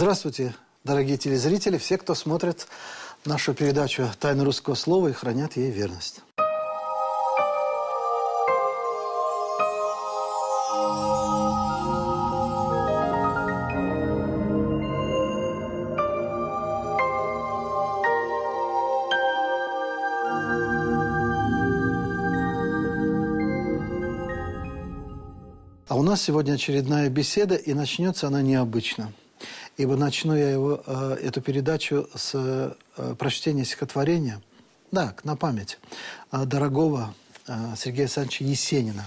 Здравствуйте, дорогие телезрители, все, кто смотрит нашу передачу «Тайны русского слова» и хранят ей верность. А у нас сегодня очередная беседа, и начнется она необычно. Ибо начну я его, э, эту передачу с э, прочтения стихотворения, да, на память, э, дорогого Сергея Александровича Есенина.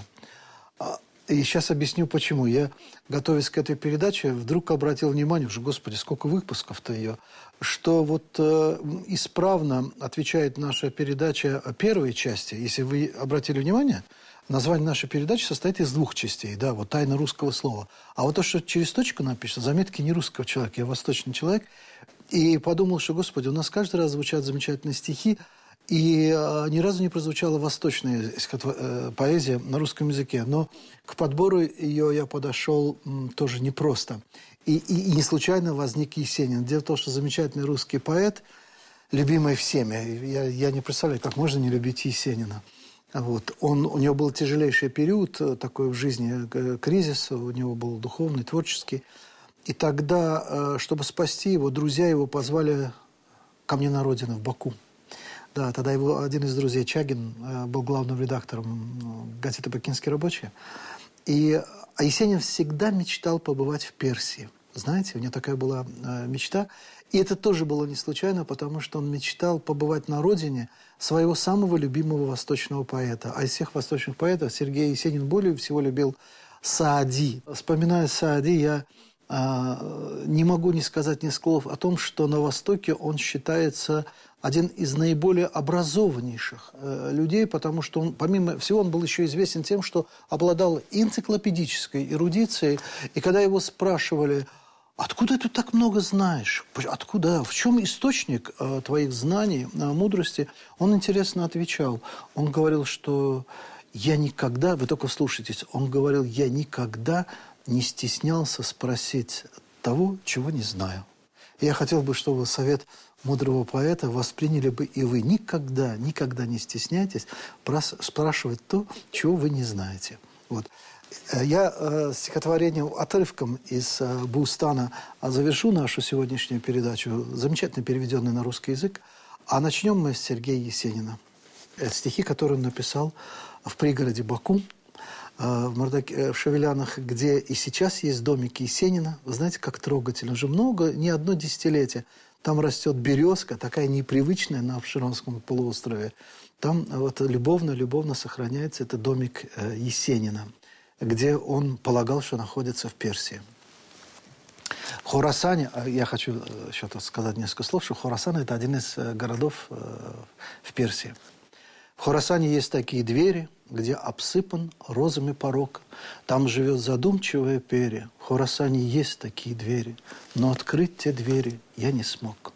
А, и сейчас объясню, почему. Я, готовясь к этой передаче, вдруг обратил внимание, что, господи, сколько выпусков-то ее, что вот э, исправно отвечает наша передача первой части. Если вы обратили внимание – Название нашей передачи состоит из двух частей, да, вот «Тайна русского слова». А вот то, что через точку написано, заметки не русского человека, я восточный человек, и подумал, что, господи, у нас каждый раз звучат замечательные стихи, и э, ни разу не прозвучала восточная э, поэзия на русском языке. Но к подбору ее я подошел тоже непросто. И, и, и не случайно возник Есенин. Дело в том, что замечательный русский поэт, любимый всеми. Я, я не представляю, как можно не любить Есенина. Вот. Он, у него был тяжелейший период э, такой в жизни, э, кризис, у него был духовный, творческий. И тогда, э, чтобы спасти его, друзья его позвали ко мне на родину, в Баку. Да, тогда его один из друзей, Чагин, был главным редактором газеты «Бакинский рабочий». И а Есенин всегда мечтал побывать в Персии. Знаете, у него такая была мечта. И это тоже было не случайно, потому что он мечтал побывать на родине своего самого любимого восточного поэта. А из всех восточных поэтов Сергей Есенин более всего любил Саади. Вспоминая Саади, я э, не могу не сказать несколько слов о том, что на Востоке он считается один из наиболее образованнейших э, людей, потому что он, помимо всего, он был еще известен тем, что обладал энциклопедической эрудицией. И когда его спрашивали – Откуда ты так много знаешь? Откуда? В чем источник э, твоих знаний, э, мудрости? Он интересно отвечал. Он говорил, что я никогда, вы только слушайтесь, он говорил, я никогда не стеснялся спросить того, чего не знаю. Я хотел бы, чтобы совет мудрого поэта восприняли бы и вы. Никогда, никогда не стесняйтесь спрашивать то, чего вы не знаете. Вот. Э, я э, стихотворением, отрывком из э, Бустана завершу нашу сегодняшнюю передачу, замечательно переведенную на русский язык. А начнем мы с Сергея Есенина. Это стихи, которые он написал в пригороде Баку, в, Мардаке, в Шевелянах, где и сейчас есть домики Есенина. Вы знаете, как трогательно. Уже много, не одно десятилетие. Там растет березка, такая непривычная на Обширонском полуострове. Там вот любовно-любовно сохраняется это домик Есенина где он полагал, что находится в Персии. Хорасане, а я хочу э, еще тут сказать несколько слов, что Хорасан – это один из э, городов э, в Персии. В Хорасане есть такие двери, где обсыпан розами порог. Там живет задумчивое перья. В Хорасане есть такие двери, но открыть те двери я не смог.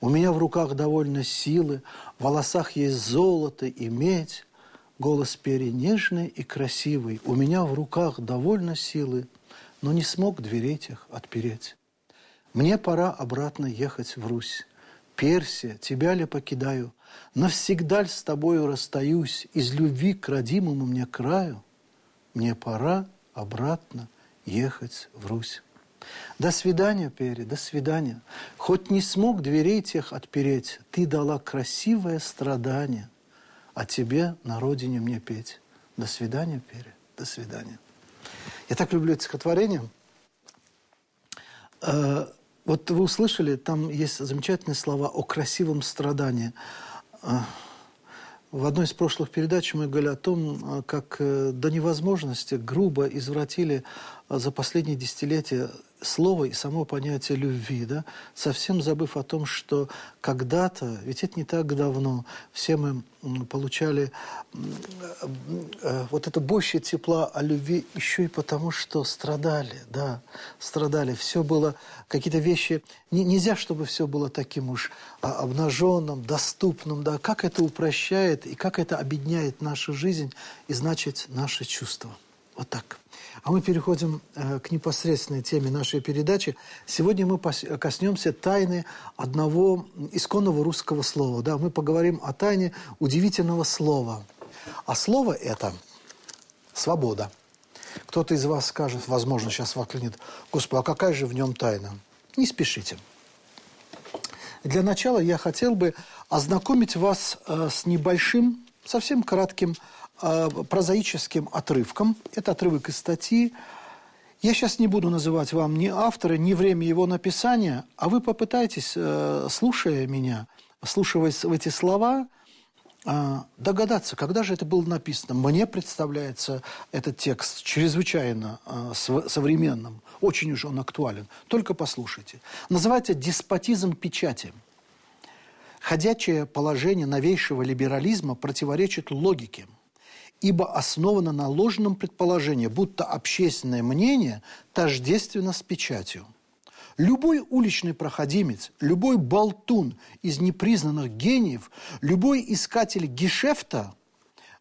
У меня в руках довольно силы, в волосах есть золото и медь, Голос пери нежный и красивый, У меня в руках довольно силы, Но не смог дверей тех отпереть. Мне пора обратно ехать в Русь. Персия, тебя ли покидаю? Навсегда с тобою расстаюсь Из любви к родимому мне краю? Мне пора обратно ехать в Русь. До свидания, Пери, до свидания. Хоть не смог дверей тех отпереть, Ты дала красивое страдание – а тебе на родине мне петь. До свидания, Пере, до свидания. Я так люблю это стихотворение. Э, вот вы услышали, там есть замечательные слова о красивом страдании. Э, в одной из прошлых передач мы говорили о том, э, как до невозможности грубо извратили за последние десятилетия слово и само понятие любви, да, совсем забыв о том, что когда-то, ведь это не так давно, все мы получали э, вот это больше тепла о любви еще и потому, что страдали, да, страдали. Все было, какие-то вещи, не, нельзя, чтобы все было таким уж а, обнаженным, доступным, да, как это упрощает и как это объединяет нашу жизнь и, значит, наши чувства. Вот так. А мы переходим э, к непосредственной теме нашей передачи. Сегодня мы коснемся тайны одного исконного русского слова. Да, мы поговорим о тайне удивительного слова. А слово это свобода. Кто-то из вас скажет, возможно, сейчас воклинит, Господи, а какая же в нем тайна? Не спешите. Для начала я хотел бы ознакомить вас э, с небольшим, совсем кратким прозаическим отрывком. Это отрывок из статьи. Я сейчас не буду называть вам ни автора, ни время его написания, а вы попытайтесь, э, слушая меня, слушая эти слова, а, догадаться, когда же это было написано. Мне представляется этот текст чрезвычайно современным, очень уж он актуален. Только послушайте. Называется «Деспотизм печати». Ходячее положение новейшего либерализма противоречит логике, ибо основано на ложном предположении, будто общественное мнение тождественно с печатью – Любой уличный проходимец, любой болтун из непризнанных гениев, любой искатель гешефта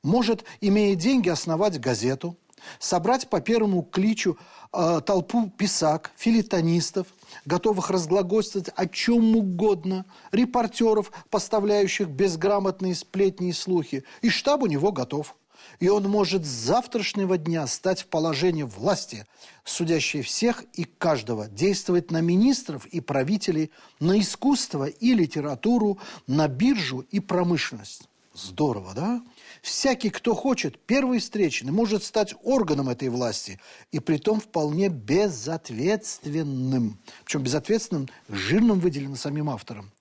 может, имея деньги, основать газету, собрать по первому кличу э, толпу писак, филитонистов, готовых разглагольствовать о чем угодно, репортеров, поставляющих безграмотные сплетни и слухи, и штаб у него готов и он может с завтрашнего дня стать в положении власти, судящей всех и каждого, действовать на министров и правителей, на искусство и литературу, на биржу и промышленность. Здорово, да? Всякий, кто хочет, первый встречный, может стать органом этой власти, и при том вполне безответственным. Причем безответственным жирным выделено самим автором.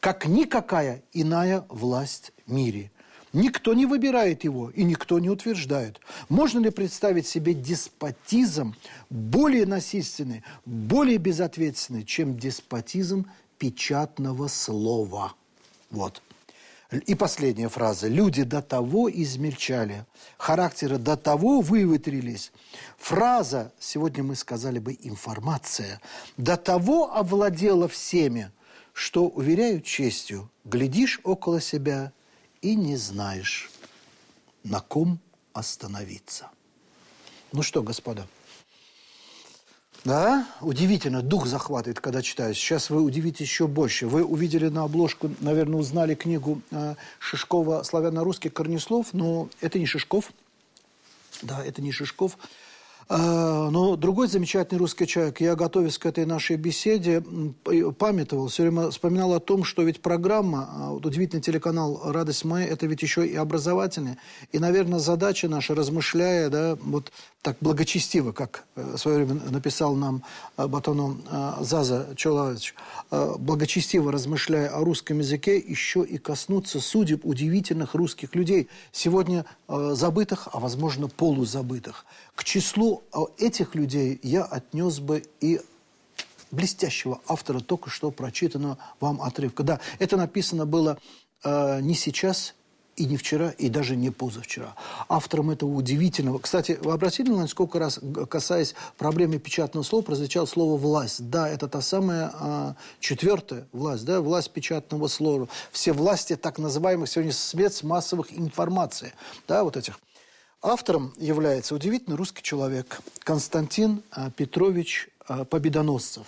Как никакая иная власть в мире – Никто не выбирает его и никто не утверждает. Можно ли представить себе деспотизм более насильственный, более безответственный, чем деспотизм печатного слова? Вот. И последняя фраза. Люди до того измельчали, характеры до того выветрились. Фраза, сегодня мы сказали бы информация, до того овладела всеми, что, уверяю честью, глядишь около себя и не знаешь, на ком остановиться. Ну что, господа, да, удивительно, дух захватывает, когда читаю. Сейчас вы удивитесь еще больше. Вы увидели на обложку, наверное, узнали книгу э, Шишкова «Славяно-русский корнеслов», но это не Шишков. Да, это не Шишков. А, но другой замечательный русский человек, я, готовясь к этой нашей беседе, памятовал, все время вспоминал о том, что ведь программа, а, вот удивительный телеканал «Радость моя», это ведь еще и образовательная. И, наверное, задача наша, размышляя, да, вот так благочестиво, как э, в свое время написал нам э, Батоном Заза Чолович, благочестиво размышляя о русском языке, еще и коснуться судеб удивительных русских людей, сегодня забытых, а, возможно, полузабытых. К числу этих людей я отнес бы и блестящего автора только что прочитанного вам отрывка. Да, это написано было э, не сейчас и не вчера, и даже не позавчера. Автором этого удивительного... Кстати, вы обратили внимание, сколько раз, касаясь проблемы печатного слова, прозвучало слово «власть». Да, это та самая а, четвертая власть, да, власть печатного слова. Все власти так называемых сегодня средств массовых информации, да, вот этих. Автором является удивительный русский человек Константин а, Петрович а, Победоносцев.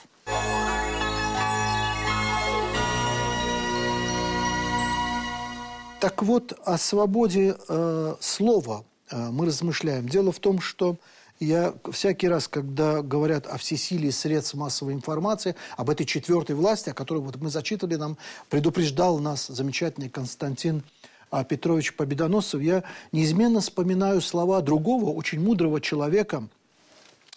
Так вот, о свободе э, слова э, мы размышляем. Дело в том, что я всякий раз, когда говорят о всесилии средств массовой информации, об этой четвертой власти, о которой вот мы зачитывали, нам предупреждал нас замечательный Константин а, Петрович Победоносцев, я неизменно вспоминаю слова другого, очень мудрого человека –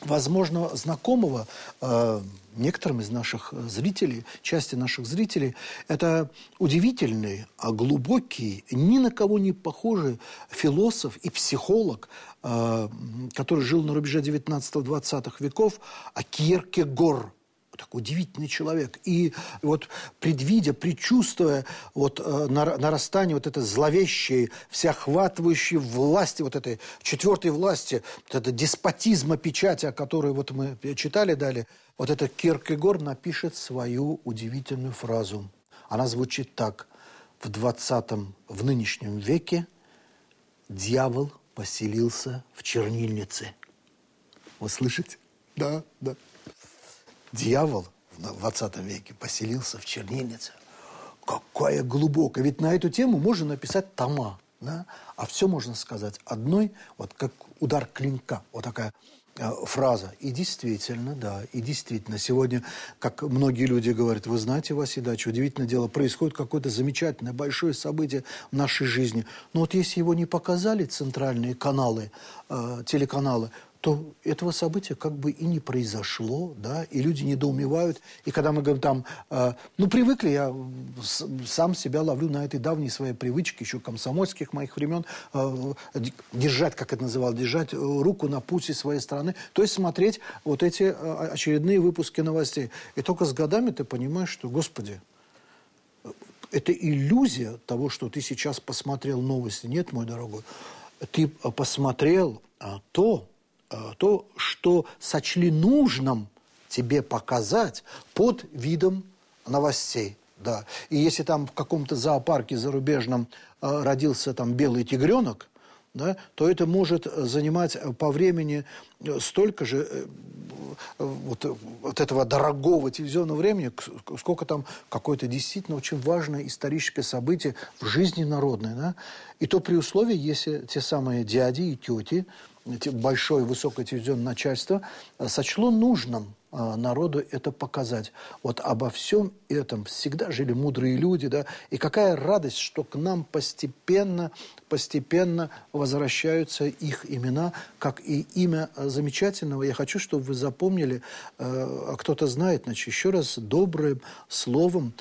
возможно, знакомого э, некоторым из наших зрителей, части наших зрителей, это удивительный, а глубокий, ни на кого не похожий философ и психолог, э, который жил на рубеже 19-20 веков, а Кierкегор – такой удивительный человек. И вот предвидя, предчувствуя вот э, нарастание вот этой зловещей, всеохватывающей власти, вот этой четвертой власти, вот это деспотизма печати, о которой вот мы читали далее, вот этот Киркегор напишет свою удивительную фразу. Она звучит так. В 20 в нынешнем веке дьявол поселился в чернильнице. Вы слышите? Да, да. Дьявол в 20 веке поселился в чернильнице. Какая глубокая. Ведь на эту тему можно написать тома. Да? А все можно сказать одной, вот как удар клинка. Вот такая э, фраза. И действительно, да, и действительно. Сегодня, как многие люди говорят, вы знаете, Василий Дач, удивительное дело, происходит какое-то замечательное, большое событие в нашей жизни. Но вот если его не показали центральные каналы, э, телеканалы, то этого события как бы и не произошло, да, и люди недоумевают. И когда мы говорим там, э, ну, привыкли, я сам себя ловлю на этой давней своей привычке, еще комсомольских моих времен, э, держать, как это называлось, держать руку на пути своей страны, то есть смотреть вот эти э, очередные выпуски новостей. И только с годами ты понимаешь, что, господи, это иллюзия того, что ты сейчас посмотрел новости. Нет, мой дорогой, ты посмотрел а, то, Э, то, что сочли нужным тебе показать под видом новостей. Да. И если там в каком-то зоопарке зарубежном э, родился там белый тигренок, да, то это может занимать по времени столько же э, вот, вот этого дорогого телевизионного времени, сколько там какое-то действительно очень важное историческое событие в жизни народной. Да? И то при условии, если те самые дяди и тети большое высокое телевизионное начальство э, сочло нужным э, народу это показать. Вот обо всем этом всегда жили мудрые люди, да, и какая радость, что к нам постепенно, постепенно возвращаются их имена, как и имя э, замечательного. Я хочу, чтобы вы запомнили, а кто-то знает, значит, еще раз добрым словом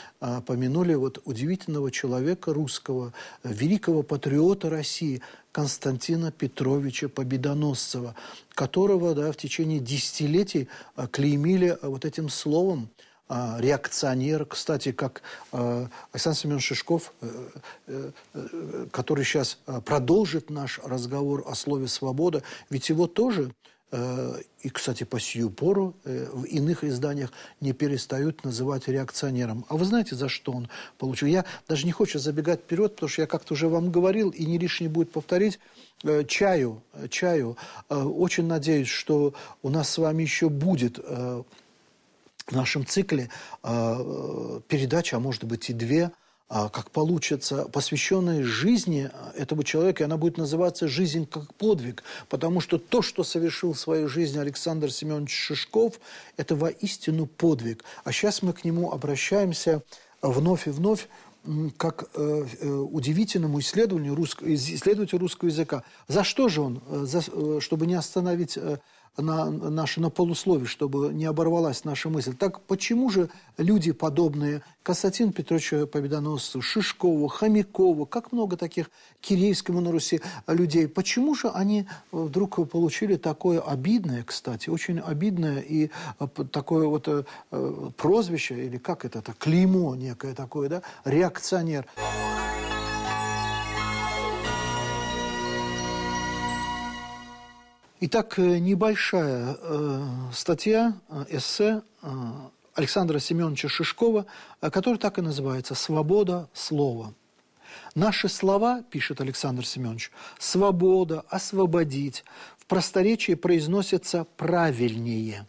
помянули вот удивительного человека русского, великого патриота России – Константина Петровича Победоносцева, которого да, в течение десятилетий а, клеймили а, вот этим словом а, реакционер. Кстати, как Александр Семенович Шишков, э, э, э, который сейчас продолжит наш разговор о слове «свобода», ведь его тоже и, кстати, по сию пору э, в иных изданиях не перестают называть реакционером. А вы знаете, за что он получил? Я даже не хочу забегать вперед, потому что я как-то уже вам говорил, и не лишний будет повторить. Э, чаю, чаю. Очень надеюсь, что у нас с вами еще будет в нашем цикле передача, а может быть и две – как получится, посвященная жизни этого человека, и она будет называться «Жизнь как подвиг», потому что то, что совершил в своей жизни Александр Семенович Шишков, это воистину подвиг. А сейчас мы к нему обращаемся вновь и вновь, как э, э, удивительному исследованию русского, исследователю русского языка. За что же он, э, за, э, чтобы не остановить на, наши, на полусловие, чтобы не оборвалась наша мысль. Так почему же люди, подобные Константину Петровичу Победоносцу, Шишкову, Хомякову, как много таких Киреевскому на Руси людей, почему же они вдруг получили такое обидное, кстати, очень обидное и э, такое вот э, э, прозвище, или как это, это клеймо некое такое, да, реакционер. Итак, э, небольшая э, статья, э, эссе Александра Семеновича Шишкова, которая так и называется «Свобода слова». Наши слова, пишет Александр Семенович, «свобода», «освободить» в просторечии произносятся правильнее.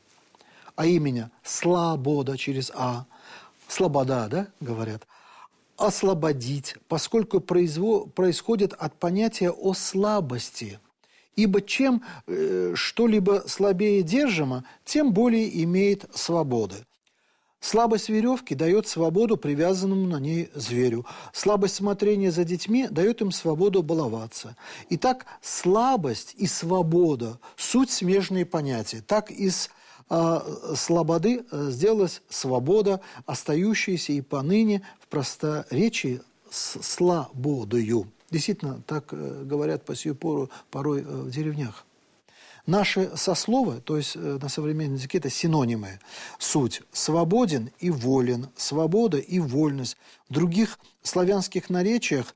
А именно «слобода» через «а», «слобода», да, говорят, «освободить», поскольку произво, происходит от понятия о слабости – Ибо чем э, что-либо слабее держимо, тем более имеет свободы. Слабость веревки дает свободу привязанному на ней зверю. Слабость смотрения за детьми дает им свободу баловаться. Итак, слабость и свобода – суть смежные понятия. Так из э, слободы сделалась свобода, остающаяся и поныне в просторечии с слободою. Действительно, так э, говорят по сию пору порой э, в деревнях. Наши сословы, то есть э, на современном языке это синонимы. Суть – свободен и волен, свобода и вольность. В других славянских наречиях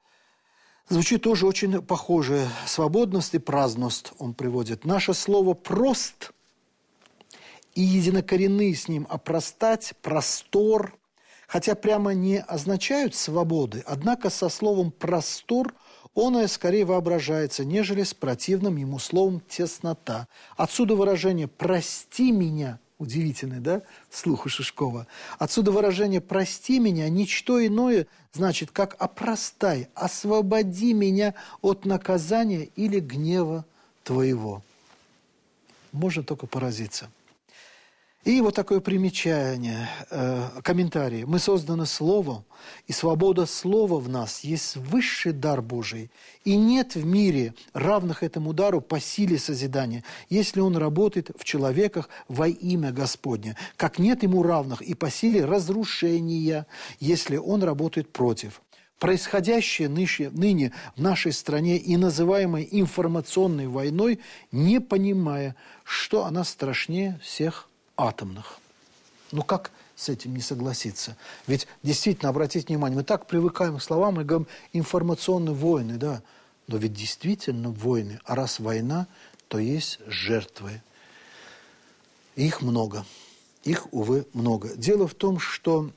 звучит тоже очень похоже. Свободность и праздность он приводит. Наше слово «прост» и единокоренные с ним «опростать», «простор», хотя прямо не означают свободы, однако со словом «простор» оное скорее воображается, нежели с противным ему словом «теснота». Отсюда выражение «прости меня» Удивительный, да, слух у Шишкова. Отсюда выражение «прости меня» ничто иное значит, как «опростай, освободи меня от наказания или гнева твоего». Можно только поразиться. И вот такое примечание, э, комментарий. Мы созданы Словом, и свобода Слова в нас есть высший дар Божий. И нет в мире равных этому дару по силе созидания, если он работает в человеках во имя Господне. Как нет ему равных и по силе разрушения, если он работает против. Происходящее ныне в нашей стране и называемой информационной войной, не понимая, что она страшнее всех атомных. Ну как с этим не согласиться? Ведь действительно, обратите внимание, мы так привыкаем к словам и говорим информационные войны, да. Но ведь действительно войны. А раз война, то есть жертвы. Их много. Их, увы, много. Дело в том, что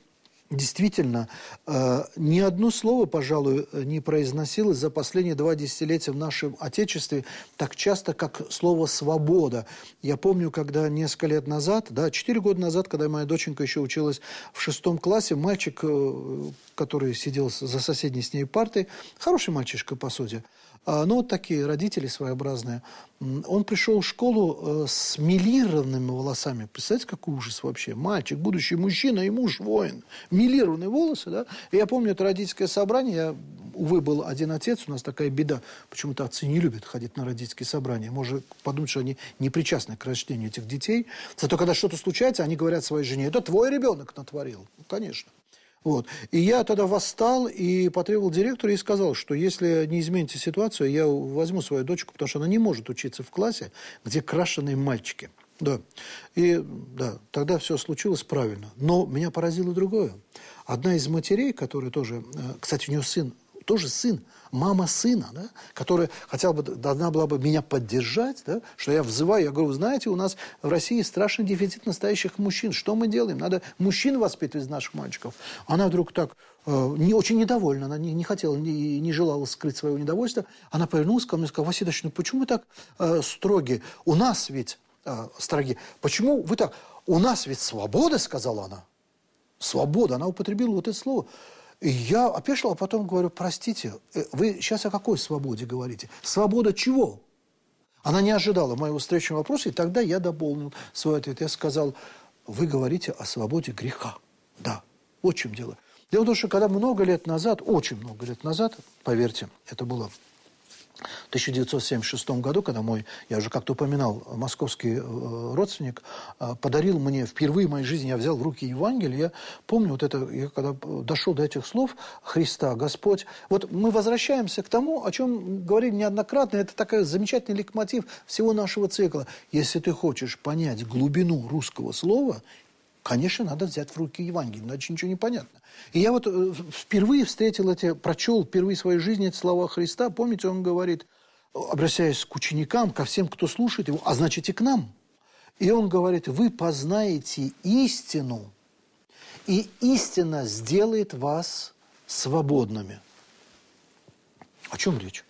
Действительно, э, ни одно слово, пожалуй, не произносилось за последние два десятилетия в нашем Отечестве так часто, как слово «свобода». Я помню, когда несколько лет назад, да, четыре года назад, когда моя доченька еще училась в шестом классе, мальчик, э, который сидел за соседней с ней партой, хороший мальчишка, по сути, ну, вот такие родители своеобразные. Он пришел в школу э, с милированными волосами. Представляете, какой ужас вообще? Мальчик, будущий мужчина и муж воин. Милированные волосы, да? И я помню, это родительское собрание. Я, увы, был один отец. У нас такая беда. Почему-то отцы не любят ходить на родительские собрания. Может подумать, что они не причастны к рождению этих детей. Зато, когда что-то случается, они говорят своей жене, это твой ребенок натворил. Ну, конечно. Вот. И я тогда восстал и потребовал директора и сказал, что если не измените ситуацию, я возьму свою дочку, потому что она не может учиться в классе, где крашеные мальчики. Да. И да, тогда все случилось правильно. Но меня поразило другое. Одна из матерей, которая тоже, э, кстати, у нее сын тоже сын, мама сына, да, которая хотела бы, должна была бы меня поддержать, да, что я взываю, я говорю, знаете, у нас в России страшный дефицит настоящих мужчин. Что мы делаем? Надо мужчин воспитывать из наших мальчиков. Она вдруг так э, не очень недовольна, она не, не хотела, не, не желала скрыть своего недовольства. Она повернулась ко мне и сказала, Васильевич, ну почему вы так э, строги? У нас ведь э, строги. Почему вы так? У нас ведь свобода, сказала она. Свобода. Она употребила вот это слово. Я опешил, а потом говорю, простите, э, вы сейчас о какой свободе говорите? Свобода чего? Она не ожидала моего встречного вопроса, и тогда я дополнил свой ответ. Я сказал, вы говорите о свободе греха. Да, вот в чем дело. Дело в том, что когда много лет назад, очень много лет назад, поверьте, это было 1976 году, когда мой, я уже как-то упоминал, московский э, родственник э, подарил мне, впервые в моей жизни я взял в руки Евангелие, я помню вот это, я когда дошел до этих слов Христа, Господь, вот мы возвращаемся к тому, о чем говорили неоднократно, это такой замечательный ликмотив всего нашего цикла. Если ты хочешь понять глубину русского слова, конечно, надо взять в руки Евангелие, иначе ничего не понятно. И я вот э, впервые встретил эти, прочел впервые в своей жизни эти слова Христа. Помните, он говорит, обращаясь к ученикам, ко всем, кто слушает его, а значит и к нам. И он говорит, вы познаете истину, и истина сделает вас свободными. О чем речь?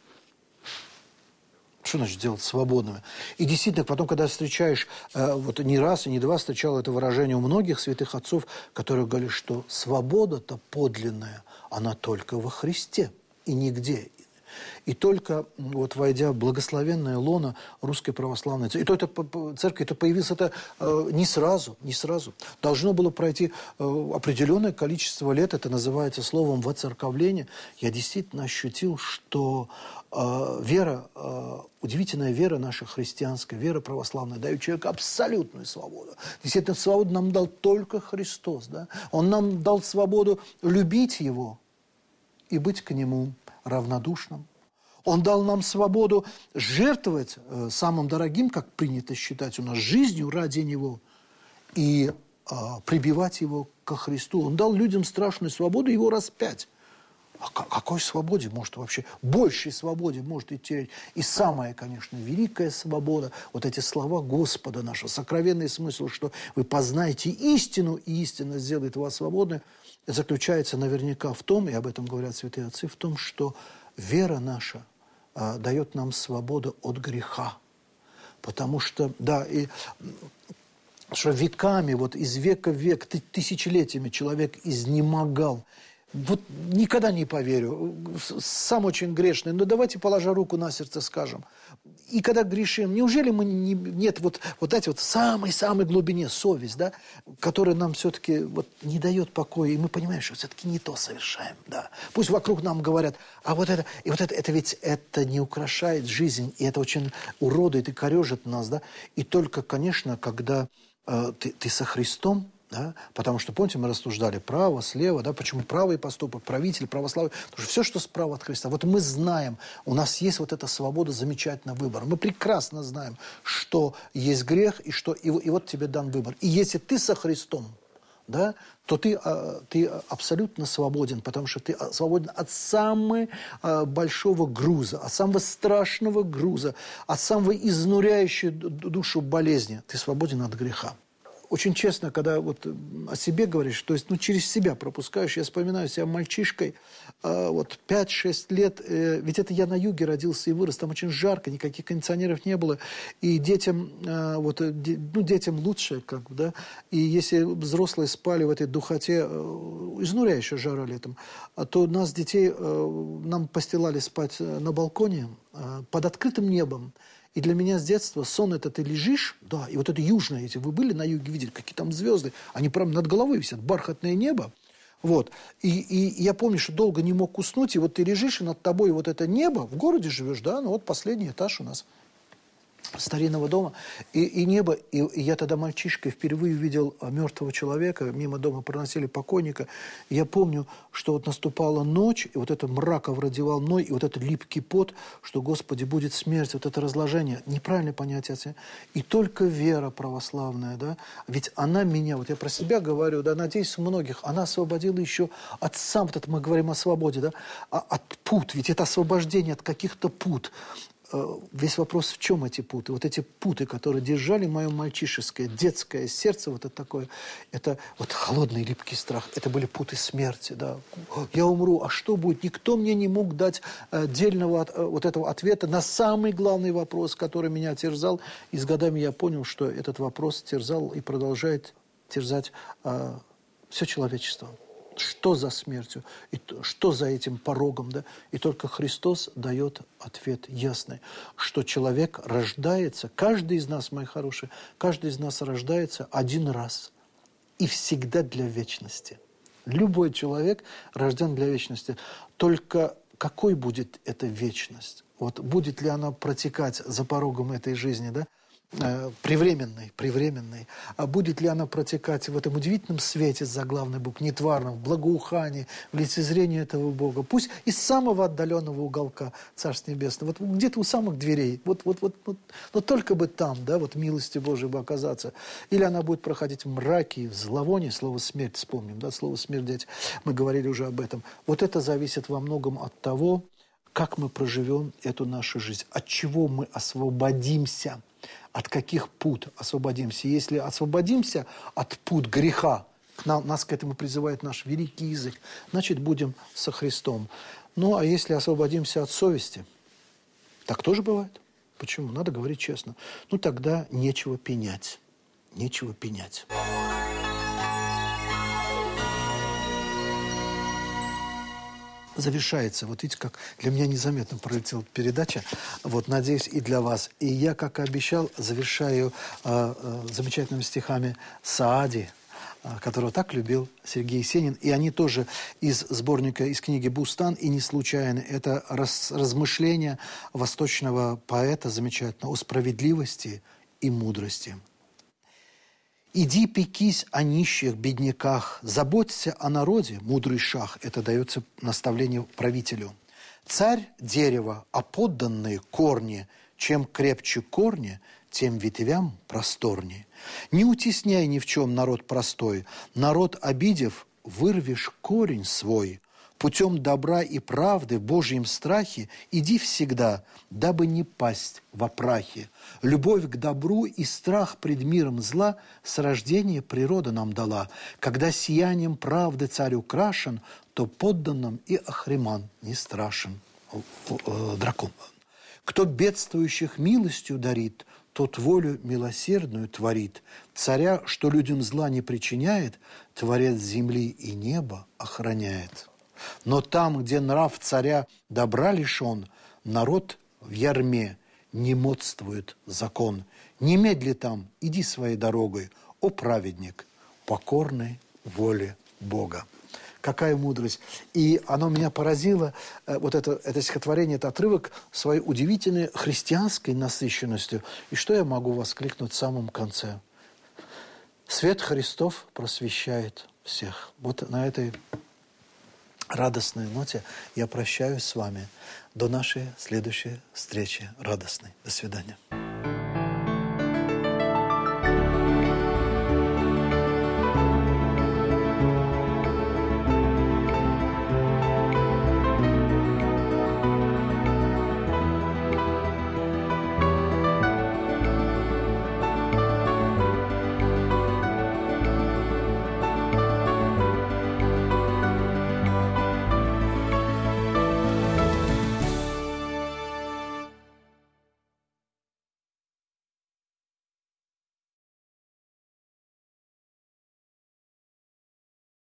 Что значит делать свободными? И действительно, потом, когда встречаешь, э, вот не раз и не два встречал это выражение у многих святых отцов, которые говорили, что свобода-то подлинная, она только во Христе и нигде. И только вот войдя в благословенное лоно русской православной церкви, и то это церковь, это появилось это э, не сразу, не сразу. Должно было пройти э, определенное количество лет, это называется словом воцерковление. Я действительно ощутил, что э, вера, э, удивительная вера наша христианская, вера православная, дает человеку абсолютную свободу. Действительно, свободу нам дал только Христос. Да? Он нам дал свободу любить Его и быть к Нему равнодушным. Он дал нам свободу жертвовать э, самым дорогим, как принято считать у нас, жизнью ради Него и э, прибивать Его ко Христу. Он дал людям страшную свободу его распять. О какой свободе может вообще, большей свободе может идти речь? И самая, конечно, великая свобода, вот эти слова Господа нашего, сокровенный смысл, что вы познаете истину, и истина сделает вас свободны, заключается наверняка в том, и об этом говорят святые отцы, в том, что вера наша а, дает нам свободу от греха. Потому что, да, и что веками, вот из века в век, тысячелетиями человек изнемогал вот никогда не поверю. Сам очень грешный. Но давайте, положа руку на сердце, скажем. И когда грешим, неужели мы не, нет вот, вот эти вот самой-самой глубине совесть, да, которая нам все-таки вот не дает покоя, и мы понимаем, что все-таки не то совершаем, да. Пусть вокруг нам говорят, а вот это, и вот это, это ведь это не украшает жизнь, и это очень уродует и корежит нас, да. И только, конечно, когда э, ты, ты со Христом, да? Потому что, помните, мы рассуждали право, слева, да? почему правый поступок, правитель, православие. Потому что все, что справа от Христа. Вот мы знаем, у нас есть вот эта свобода замечательного выбора. Мы прекрасно знаем, что есть грех, и, что, и, и вот тебе дан выбор. И если ты со Христом, да, то ты, а, ты абсолютно свободен, потому что ты а, свободен от самого а, большого груза, от самого страшного груза, от самого изнуряющего душу болезни. Ты свободен от греха очень честно, когда вот о себе говоришь, то есть ну, через себя пропускаешь, я вспоминаю себя мальчишкой, э, вот 5-6 лет, э, ведь это я на юге родился и вырос, там очень жарко, никаких кондиционеров не было, и детям, э, вот, э, де, ну, детям лучше, как бы, да, и если взрослые спали в этой духоте, э, изнуряющая жара летом, то нас, детей, э, нам постилали спать э, на балконе э, под открытым небом, и для меня с детства сон это ты лежишь, да, и вот это южное, эти вы были на юге, видели, какие там звезды, они прям над головой висят, бархатное небо. Вот. И, и я помню, что долго не мог уснуть, и вот ты лежишь, и над тобой вот это небо, в городе живешь, да, ну вот последний этаж у нас – старинного дома, и, и небо, и, и я тогда мальчишкой впервые увидел а, мертвого человека, мимо дома проносили покойника, и я помню, что вот наступала ночь, и вот это мрак овладевал волной, и вот этот липкий пот, что, Господи, будет смерть, вот это разложение, неправильное понятие, и только вера православная, да, ведь она меня, вот я про себя говорю, да, надеюсь, многих, она освободила еще от сам, вот это мы говорим о свободе, да, а, от пут, ведь это освобождение от каких-то пут, весь вопрос в чем эти путы? Вот эти путы, которые держали мое мальчишеское, детское сердце, вот это такое, это вот холодный липкий страх, это были путы смерти, да. Я умру, а что будет? Никто мне не мог дать отдельного э, вот этого ответа на самый главный вопрос, который меня терзал. И с годами я понял, что этот вопрос терзал и продолжает терзать э, все человечество что за смертью, и что за этим порогом. Да? И только Христос дает ответ ясный, что человек рождается, каждый из нас, мои хорошие, каждый из нас рождается один раз и всегда для вечности. Любой человек рожден для вечности. Только какой будет эта вечность? Вот будет ли она протекать за порогом этой жизни, да? Э, привременной, привременной. А будет ли она протекать в этом удивительном свете заглавной буквы, нетварном, в благоухании, в лицезрении этого Бога? Пусть из самого отдаленного уголка Царства Небесного, вот где-то у самых дверей, вот, вот, вот, вот, но только бы там, да, вот милости Божией бы оказаться. Или она будет проходить в мраке, в зловонии, слово «смерть» вспомним, да, слово «смерть», мы говорили уже об этом. Вот это зависит во многом от того, как мы проживем эту нашу жизнь, от чего мы освободимся – от каких пут освободимся? Если освободимся от пут греха, нас к этому призывает наш великий язык, значит, будем со Христом. Ну, а если освободимся от совести, так тоже бывает. Почему? Надо говорить честно. Ну, тогда нечего пенять. Нечего пенять. Завершается. Вот видите, как для меня незаметно пролетела передача. Вот, надеюсь, и для вас. И я, как и обещал, завершаю э, э, замечательными стихами Саади, э, которого так любил Сергей Сенин. И они тоже из сборника, из книги «Бустан», и не случайно. Это раз, размышления восточного поэта замечательного о справедливости и мудрости. Иди пекись о нищих, бедняках, заботься о народе, мудрый шах. Это дается наставление правителю. Царь – дерево, а подданные – корни. Чем крепче корни, тем ветвям просторнее. Не утесняй ни в чем народ простой. Народ, обидев, вырвешь корень свой. Путем добра и правды в Божьем страхе иди всегда, дабы не пасть во прахе. Любовь к добру и страх пред миром зла с рождения природа нам дала. Когда сиянием правды царь украшен, то подданным и Ахриман не страшен. Дракон. Кто бедствующих милостью дарит, тот волю милосердную творит. Царя, что людям зла не причиняет, Творец земли и неба охраняет. Но там, где нрав царя добра лишен, Народ в ярме не модствует закон. Немедли там, иди своей дорогой, о праведник, покорной воле Бога. Какая мудрость. И оно меня поразило, э, вот это, это стихотворение, этот отрывок, своей удивительной христианской насыщенностью. И что я могу воскликнуть в самом конце? Свет Христов просвещает всех. Вот на этой радостной ноте я прощаюсь с вами. До нашей следующей встречи радостной. До свидания.